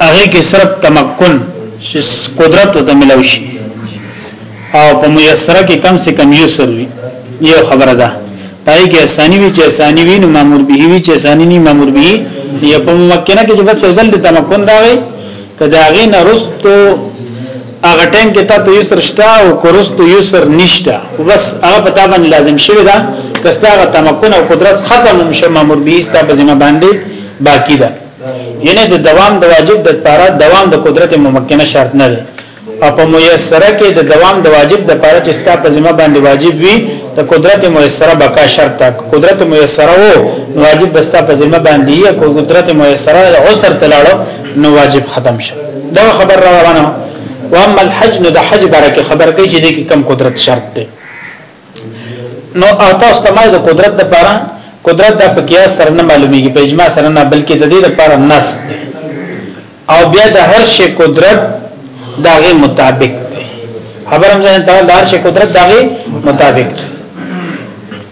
هغه کې صرف تمکن چې قدرت وته ملو شي او په میسره کې کم سے کم یو سروي یو خبره ده پای کې اسانی وی چې اسانی وی نو مامور به وی چې اسانی نه مامور به یا په ممکنه کې چې بس ځل د تمکن راوي کداغې نه رستو هغه ټیم کې تا ته یسر شته او کورست یسر نشته بس هغه پتا باندې لازم شوی دا کستا هغه تمکن او قدرت ختم هم شه مامور به ایستا په ذمہ باندې باقی ده یعنی د دوام د واجب د لپاره دوام د قدرت ممکنه شرط نه ده او په میسره کې د دوام د واجب د لپاره چې ستا په ذمہ باندې واجب وي د قدرت میسره بقا شرط ده قدرت میسره وو واجب بستا په ذمہ باندې یا قدرت میسره عسر تلاړو نو واجب ختم شي دا خبر را روانه و اما الحج نو د حج برکه خبر کوي چې د کم قدرت شرط دی نو تاسو ته ما د قدرت د پاره قدرت د پکیا سره نه معلومیږي په اجماع سره نه بلکې د دې د پاره نس دی او بیا د هر شی قدرت داغه مطابق دی خبرم ځان ته د هر شی قدرت داغه مطابق دی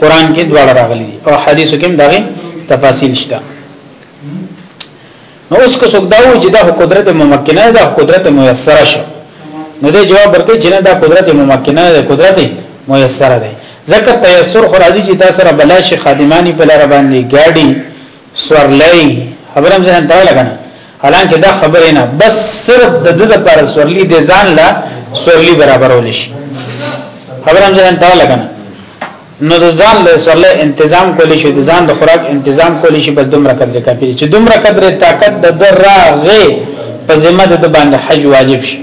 قران کې دواړه راغلي او حدیثو کې دغه تفاصیل شته نو اوس کو څوک دا و چې دا قدرت ممکنه ده قدرت میسره شه نو دې جواب ورکړي چې نه دا قدرت ممکنه ده قدرت میسره ده ځکه تیسر خو راځي چې تاسو را بلا شي خادمانی په لار باندې گاډي سورلی خبرم ځان ته لګنه حالانکه دا خبره نه بس صرف د د لپاره سورلی د ځان لا سورلی برابرول شي خبرم ځان ته لګنه نو د ځان له سورلی تنظیم کول شي د ځان د خوراک تنظیم کول شي بس دومره قدر کافي چې دومره قدر طاقت د دراغه په ذمہ د باندې حج واجب شي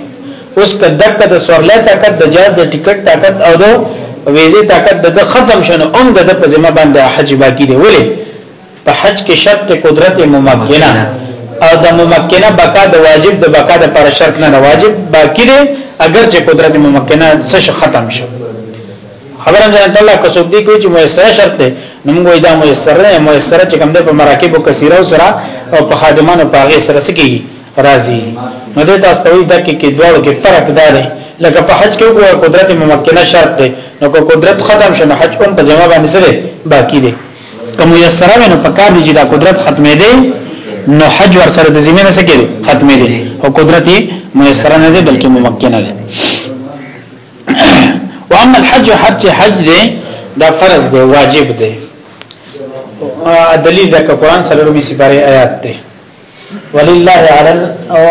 اوس کدک د سورلی طاقت د جاد د ټیکټ طاقت او د ویزه طاقت د ختم شنه اوم د په ذمہ باندې حج باقی دی ولې په حج کې شرط قدرت ممکنه او د ممکنه بقا د واجب د بقا د پر شرط نه واجب باقی دی اگر چې قدرت ممکنه څه ختم شي خبره ده ان الله کڅوب دی کوي چې میسر شرط دی نو موږ دا میسر نه میسر چې کوم ده په مراکب او کثیره او سره او په خادمانو په هغه سره سکی راضي نو د تاسو ته دا کې کې دوړو کې فرق دار لکه په حج کې وګوره قدرت ممکنه شرط دی نو کو قدرت ختم شنه حج اون په ځما باندې سره باقی دی که میسر وي نو پکار دي چې دا قدرت ختمې دي نو حج ور سره د زمينه سکه دي ختمې دي او قدرت میسر نه دي بلکې ممکن نه دي واما الحج حج حج دي دا فرض دي واجب دي دلیل د قرآن سره رومي سپاره آیات دي ولله على او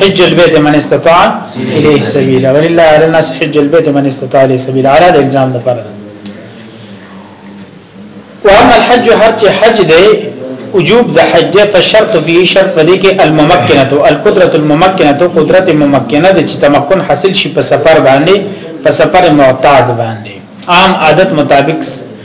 حج البيت من استطاع اليه سبيلا ولله على الناس حج البيت من استطاع اليه سبيلا على الالزام ده فرض واما الحج هر چې حج دی وجوب د حج په شرط به شرط دی کې الممکنه تو القدره الممکنه تو قدرت ممکنه د چې تمکن حاصل شي په سفر باندې په سفر معتاد باندې عام عادت مطابق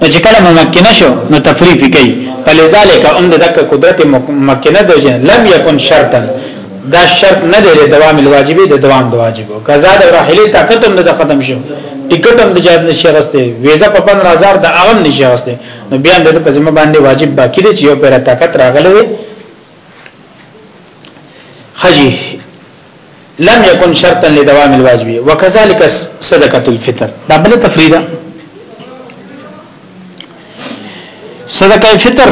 نو چې کله ممکنه شو نو تفریف کوي فلذلک ان دک قدرت ممکنه د جن لم یکن شرطا دا شرط نه دی د دوام الواجبې د دوام د واجبو قضا د راحله طاقت هم د ختم شو ټیکټ هم د جاد نشي غسته ویزه په 15000 د اغم نشي غسته نو بیا د په ذمہ باندې واجب باقی دی چې یو پر طاقت راغلی خجی لم يكن شرطا لدوام الواجب وكذلك صدقه الفطر دا بل تفریدا صدقه الفطر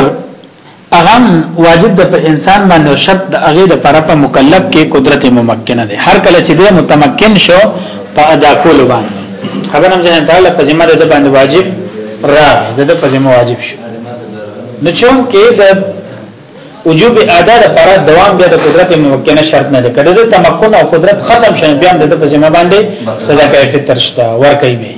اغم واجب د په انسان باندې شرط د هغه د پر په مکلف کې قدرت ممکنه ده هر کله چې د متمکن شو په ادا کول باندې هغه هم ځان تعالی په ذمہ ده باندې واجب را ده په ذمہ واجب شو نو چون کې د وجوب ادا لپاره دوام بیا د قدرت ممکنه شرط نه ده کړه د تمکن او قدرت ختم شون بیا د په ذمہ باندې صدقه فطر شته ور کوي به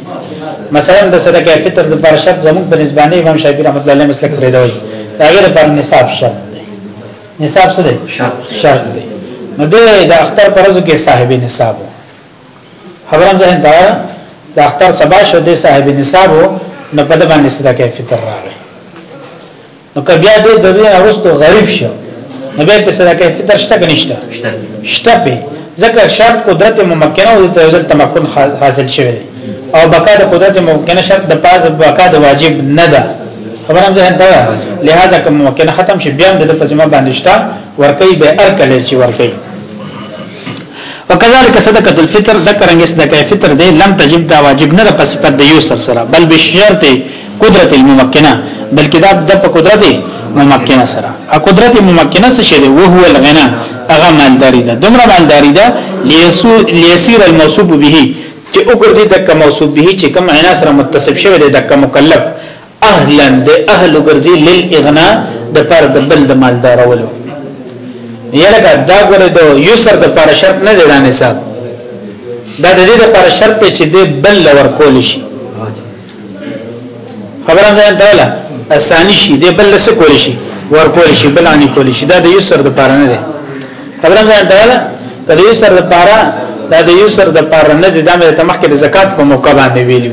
مثلا د صدقه فطر د پر شرط زموږ په نسبانه امام شافعي رحمت الله علیه مسلک پرې دی دا غیر پر نصاب شرط دی نصاب څه دی شرط دی نو د اختر پرځو کې صاحب نصاب خبرم ځین دا د اختر سبا شو د صاحب نصاب نو په دې باندې صدقه فطر راغی نو که بیا دې د دې وروسته غریب شو نو بیا په سره کې فطر شته کې نشته شته په ځکه شرط قدرت ممکنه او د یوزل تمکن حاصل شوی دی او بقا د قدرت ممکنه شرط د پاد بقا د واجب نه ده خبرم ذهن ته لہذا کوم ممکنه ختم شي بیا د پسمه باندې شته ورکی به ارکل شي ورکی وکذالک صدقه الفطر ذکرنګ صدقه فطر دې لم تجب دا واجب نه په صفت د یو سر سره بل بشرط قدرت الممکنه بلکې دا د په قدرت ممکنه سره ا قدرت ممکنه څه شی دی او هو الغنا هغه مالداری ده دومره مالداری ده لیسو لیسیر الموصوف به چې وګرځي د کوم موصوف به چې کوم عنا سره متصف شوی دی د کوم مکلف اهلا د اهل ګرځي للاغنا د پر د بل د مالدارولو یلګه دا ګره د یسر د پر شرط نه دی رانه صاحب دا د دې د پر شرط چې د بل لور کول شي خبره ده داله اسانی شي د بل لس کول شي ور کول شي بل انی کول شي دا د یسر د پر نه دی خبره ده داله د یسر د پر دا د یسر د پر نه دی دا مې تمخ کې د زکات په موقع باندې ویلو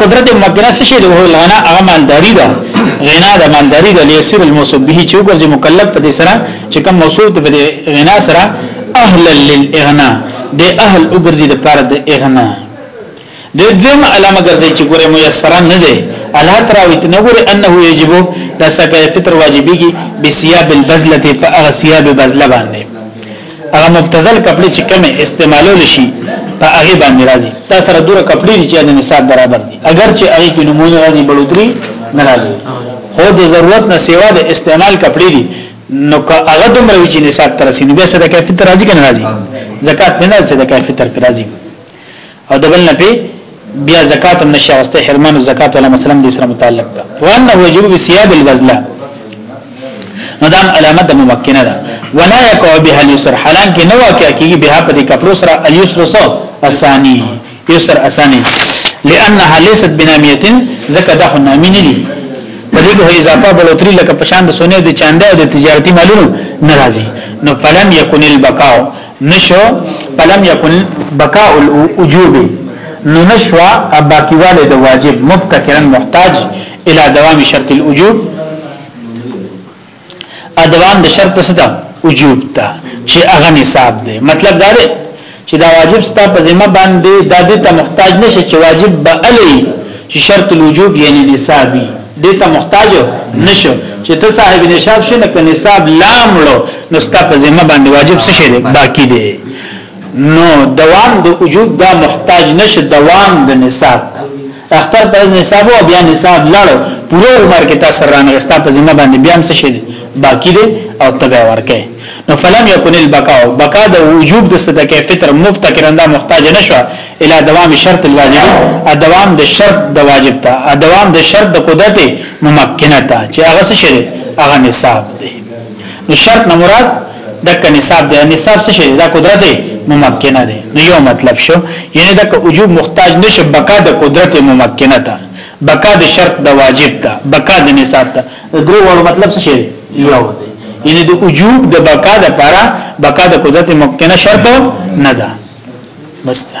قدرت ممکنه څه شی دی او الغنا هغه مالداری ده غنا ده مالداری ده لیسر الموصوف به چې وګرځي مکلف په دې سره چې کوم موصوف په دې غنا سره اهل للاغنا د اهل وګرځي د پاره د اغنا د دیم علامه ګرځي چې ګوره میسره نه ده الله تراویت نه ګوره انه یجب د سکه فطر واجبېږي بسیاب البذله فاغ سیاب بذله باندې هغه مبتذل کپڑے چې کمه استعمالول شي په هغه باندې راځي دا سره دوره کپڑے دي چې د نصاب برابر دي اگر چې هغه کې نمونه راځي بلوتري نه راځي هو د ضرورت نه سیوا د استعمال کپڑے دي نو که هغه دومره وی چې نصاب تر سینې به سره کیفیت راځي کنه راځي زکات نه نه سره کیفیت تر راځي او د بل نه پی بیا زکات هم نشي غسته حرمان الزکات ولا مثلا دې سره متعلق ده وانه وجوب بثياب البذله مدام علامه د ممکنه ده ولا يقع بها اليسر حالان کې نو واقع کیږي بها په دې کپلو سره اليسر سو اساني يسر اساني لانها ليست بناميه زکه ده نامي نه دي په دې کې اضافه بلوتري لکه پشان د سونه د چاندې او د تجارتي مالونو ناراضي نو فلم يكن البقاء نشو فلم یکن بقاء الوجوب نو نشوا باقیواله د واجب مبتکرا محتاج الى دوام شرط الوجوب ادوام د شرط څخه وجوب ته چې هغه نصاب دی مطلب دا دی چې دا واجب ستا په ذمہ باندې د دې ته محتاج نشي چې واجب به علي چې شرط الوجوب یعنی نصابي دې ته محتاج نشو چې ته صاحب نصاب شې نه نصاب لا مړو نو ستا په ذمہ باندې واجب څه شي باقی دی نو دوام د وجوب دا محتاج نشه دوام د نصاب اختر په نصاب او بیا نصاب لاړو پوره عمر کې تاسو رانه ستا په ذمہ باندې بیا هم څه شي باقی دی او تبع ورکه نو فلم یکن البقاء بقا د وجوب د صدقه فطر مفتقرا دا محتاج نشو الی دوام شرط الواجب ا دوام د شرط د واجب ته ا دوام د شرط د قدرت ممکنه ته چې هغه څه شری هغه نصاب دی نو شرط نه مراد دک نصاب دی نصاب څه شری دا قدرت ممکنه دی نو یو مطلب شو یعنی دک وجوب محتاج نشه بقا د قدرت ممکنه ته بقا د شرط د واجب ته بقا د نصاب ته درو وړو مطلب څه شي یو دی یعنی د وجوب د بقا د لپاره بقا د قدرت ممکنه شرط نه ده بس ته